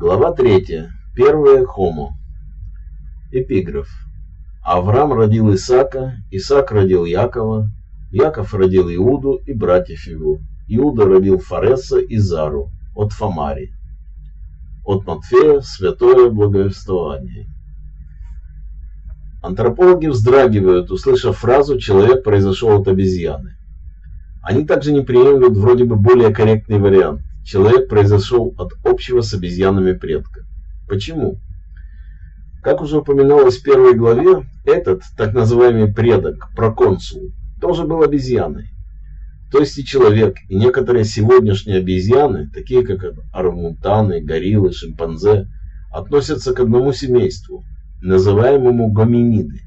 Глава 3. Первое Хомо. Эпиграф. Авраам родил Исаака, Исаак родил Якова, Яков родил Иуду и братьев его. Иуда родил Фареса и Зару от Фамари. От Матфея святое благовествование. Антропологи вздрагивают, услышав фразу «человек произошел от обезьяны». Они также не приемлют вроде бы более корректный вариант. Человек произошел от общего с обезьянами предка. Почему? Как уже упоминалось в первой главе, этот так называемый предок, проконсул, тоже был обезьяной. То есть и человек, и некоторые сегодняшние обезьяны, такие как орангутаны, гориллы, шимпанзе, относятся к одному семейству, называемому гоминиды.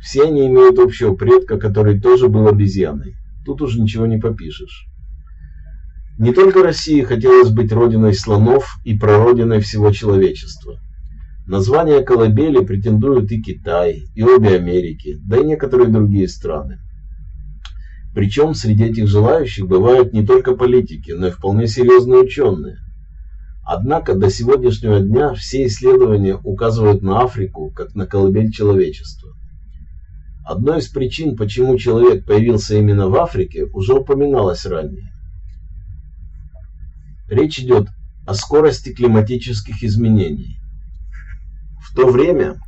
Все они имеют общего предка, который тоже был обезьяной. Тут уже ничего не попишешь. Не только России хотелось быть родиной слонов и прародиной всего человечества. Название колыбели претендуют и Китай, и обе Америки, да и некоторые другие страны. Причем среди этих желающих бывают не только политики, но и вполне серьезные ученые. Однако до сегодняшнего дня все исследования указывают на Африку как на колыбель человечества. Одной из причин, почему человек появился именно в Африке, уже упоминалось ранее. Речь идет о скорости климатических изменений. В то время,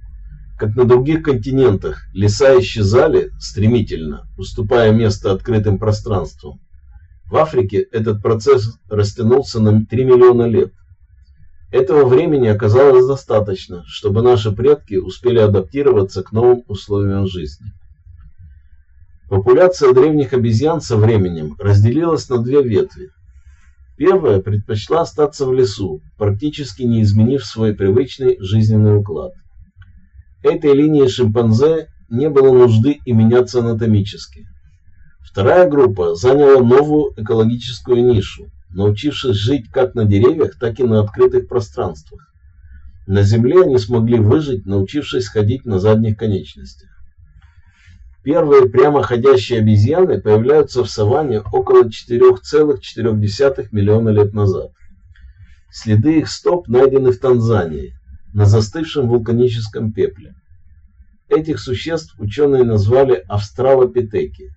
как на других континентах леса исчезали стремительно, уступая место открытым пространствам, в Африке этот процесс растянулся на 3 миллиона лет. Этого времени оказалось достаточно, чтобы наши предки успели адаптироваться к новым условиям жизни. Популяция древних обезьян со временем разделилась на две ветви. Первая предпочла остаться в лесу, практически не изменив свой привычный жизненный уклад. Этой линии шимпанзе не было нужды и меняться анатомически. Вторая группа заняла новую экологическую нишу, научившись жить как на деревьях, так и на открытых пространствах. На Земле они смогли выжить, научившись ходить на задних конечностях. Первые прямоходящие обезьяны появляются в саванне около 4,4 миллиона лет назад. Следы их стоп найдены в Танзании, на застывшем вулканическом пепле. Этих существ ученые назвали австралопитеки.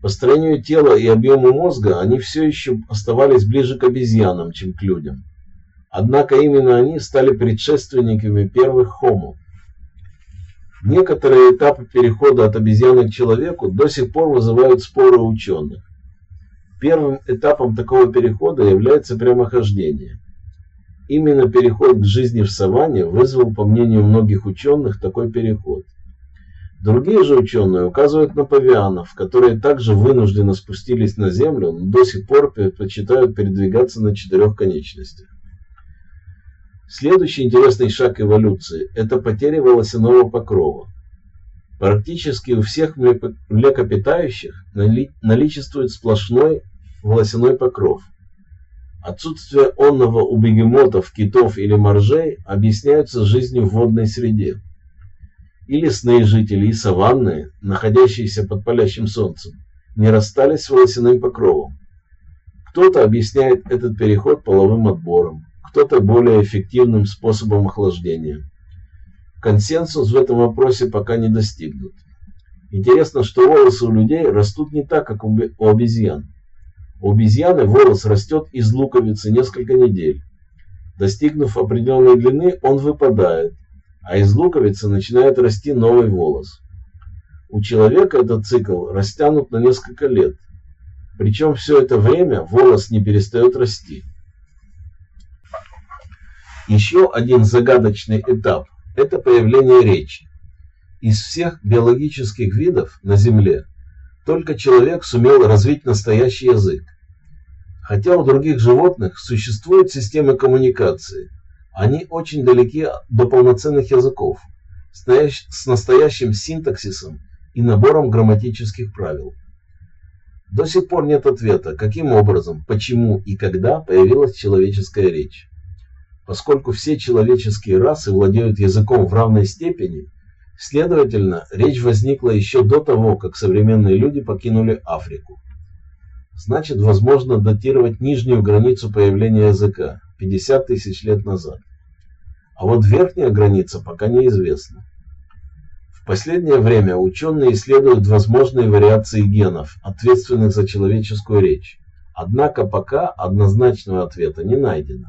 По строению тела и объему мозга они все еще оставались ближе к обезьянам, чем к людям. Однако именно они стали предшественниками первых хомо. Некоторые этапы перехода от обезьяны к человеку до сих пор вызывают споры ученых. Первым этапом такого перехода является прямохождение. Именно переход к жизни в саванне вызвал, по мнению многих ученых, такой переход. Другие же ученые указывают на павианов, которые также вынужденно спустились на Землю, но до сих пор предпочитают передвигаться на четырех конечностях. Следующий интересный шаг эволюции – это потеря волосяного покрова. Практически у всех млекопитающих наличествует сплошной волосяной покров. Отсутствие онного у бегемотов, китов или моржей объясняются жизнью в водной среде. И лесные жители, и саванные, находящиеся под палящим солнцем, не расстались с волосяным покровом. Кто-то объясняет этот переход половым отбором, кто-то более эффективным способом охлаждения. Консенсус в этом вопросе пока не достигнут. Интересно, что волосы у людей растут не так, как у обезьян. У обезьяны волос растет из луковицы несколько недель. Достигнув определенной длины, он выпадает, а из луковицы начинает расти новый волос. У человека этот цикл растянут на несколько лет. Причем все это время волос не перестает расти. Еще один загадочный этап – это появление речи. Из всех биологических видов на Земле только человек сумел развить настоящий язык. Хотя у других животных существуют системы коммуникации, они очень далеки до полноценных языков, с настоящим синтаксисом и набором грамматических правил. До сих пор нет ответа, каким образом, почему и когда появилась человеческая речь. Поскольку все человеческие расы владеют языком в равной степени, следовательно, речь возникла еще до того, как современные люди покинули Африку. Значит, возможно датировать нижнюю границу появления языка – 50 тысяч лет назад. А вот верхняя граница пока неизвестна. В последнее время ученые исследуют возможные вариации генов, ответственных за человеческую речь. Однако пока однозначного ответа не найдено.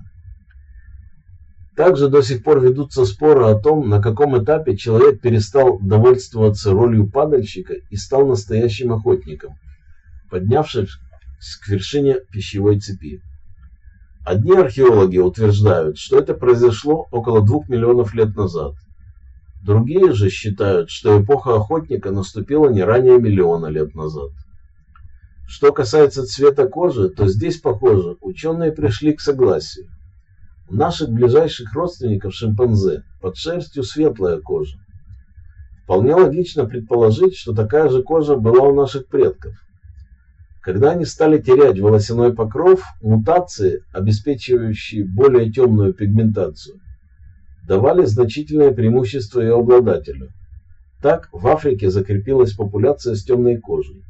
Также до сих пор ведутся споры о том, на каком этапе человек перестал довольствоваться ролью падальщика и стал настоящим охотником, поднявшись к вершине пищевой цепи. Одни археологи утверждают, что это произошло около двух миллионов лет назад. Другие же считают, что эпоха охотника наступила не ранее миллиона лет назад. Что касается цвета кожи, то здесь, похоже, ученые пришли к согласию. Наших ближайших родственников шимпанзе под шерстью светлая кожа. Вполне логично предположить, что такая же кожа была у наших предков. Когда они стали терять волосяной покров, мутации, обеспечивающие более темную пигментацию, давали значительное преимущество ее обладателю. Так в Африке закрепилась популяция с темной кожей.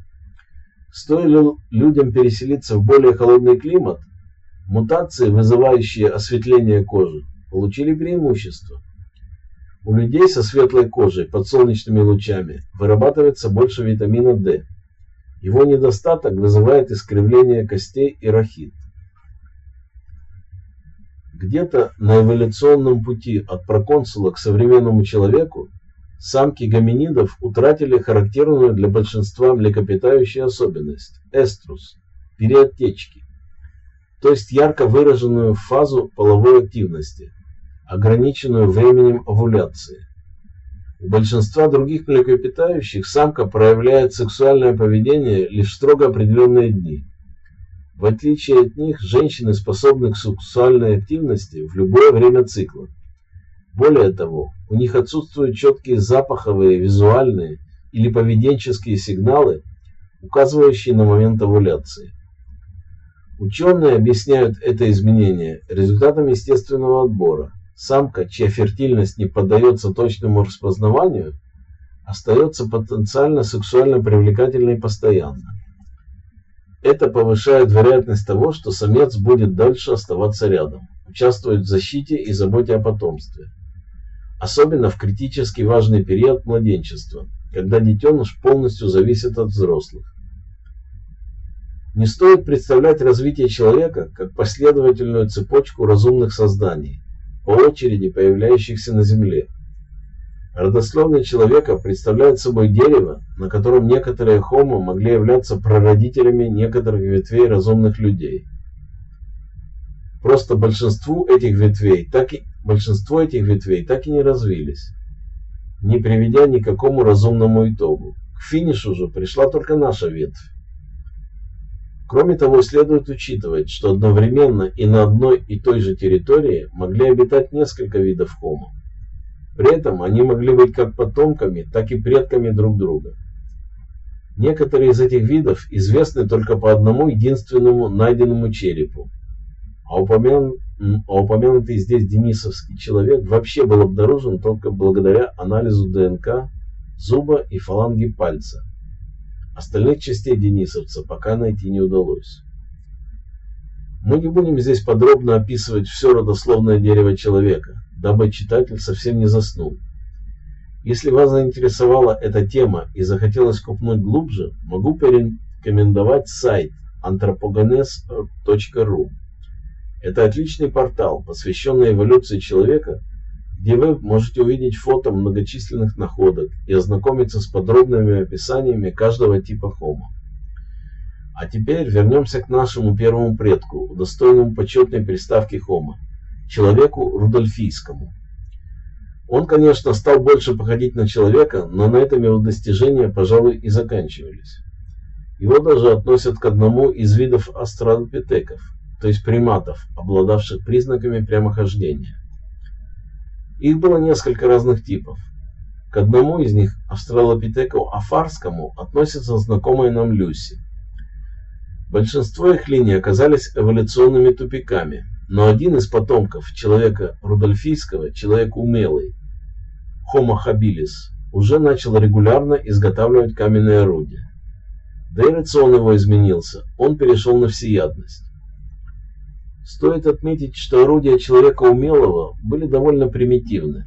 Стоило людям переселиться в более холодный климат, Мутации, вызывающие осветление кожи, получили преимущество. У людей со светлой кожей под солнечными лучами вырабатывается больше витамина D. Его недостаток вызывает искривление костей и рахит. Где-то на эволюционном пути от проконсула к современному человеку самки гоминидов утратили характерную для большинства млекопитающую особенность – эструс – переоттечки то есть ярко выраженную фазу половой активности, ограниченную временем овуляции. У большинства других млекопитающих самка проявляет сексуальное поведение лишь в строго определенные дни. В отличие от них, женщины способны к сексуальной активности в любое время цикла. Более того, у них отсутствуют четкие запаховые, визуальные или поведенческие сигналы, указывающие на момент овуляции. Ученые объясняют это изменение результатом естественного отбора. Самка, чья фертильность не поддается точному распознаванию, остается потенциально сексуально привлекательной постоянно. Это повышает вероятность того, что самец будет дальше оставаться рядом, участвовать в защите и заботе о потомстве. Особенно в критически важный период младенчества, когда детеныш полностью зависит от взрослых. Не стоит представлять развитие человека как последовательную цепочку разумных созданий, по очереди появляющихся на Земле. Родословный человека представляет собой дерево, на котором некоторые хомо могли являться прародителями некоторых ветвей разумных людей. Просто большинству этих ветвей так и, большинство этих ветвей так и не развились, не приведя ни к какому разумному итогу. К финишу же пришла только наша ветвь. Кроме того, следует учитывать, что одновременно и на одной и той же территории могли обитать несколько видов хомо. При этом они могли быть как потомками, так и предками друг друга. Некоторые из этих видов известны только по одному единственному найденному черепу, а, упомян... а упомянутый здесь денисовский человек вообще был обнаружен только благодаря анализу ДНК зуба и фаланги пальца. Остальных частей денисовца пока найти не удалось. Мы не будем здесь подробно описывать все родословное дерево человека, дабы читатель совсем не заснул. Если вас заинтересовала эта тема и захотелось купнуть глубже, могу порекомендовать сайт anthropogenes.ru. Это отличный портал, посвященный эволюции человека где вы можете увидеть фото многочисленных находок и ознакомиться с подробными описаниями каждого типа хома. А теперь вернемся к нашему первому предку, удостоенному почетной приставки хома, человеку рудольфийскому. Он, конечно, стал больше походить на человека, но на этом его достижения, пожалуй, и заканчивались. Его даже относят к одному из видов астралопитеков, то есть приматов, обладавших признаками прямохождения. Их было несколько разных типов. К одному из них, австралопитеку афарскому, относится знакомая нам Люси. Большинство их линий оказались эволюционными тупиками, но один из потомков человека рудольфийского, человек умелый, Homo habilis, уже начал регулярно изготавливать каменные орудия. Да и рацион его изменился, он перешел на всеядность. Стоит отметить, что орудия человека умелого были довольно примитивны.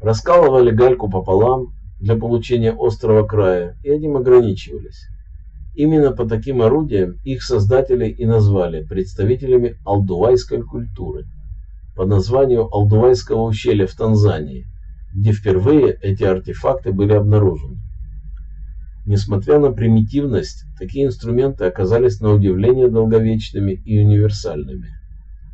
Раскалывали гальку пополам для получения острого края и этим ограничивались. Именно по таким орудиям их создатели и назвали представителями алдувайской культуры по названию Алдувайского ущелья в Танзании, где впервые эти артефакты были обнаружены. Несмотря на примитивность, такие инструменты оказались на удивление долговечными и универсальными.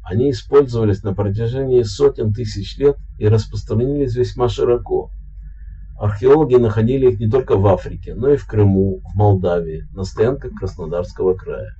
Они использовались на протяжении сотен тысяч лет и распространились весьма широко. Археологи находили их не только в Африке, но и в Крыму, в Молдавии, на стоянках Краснодарского края.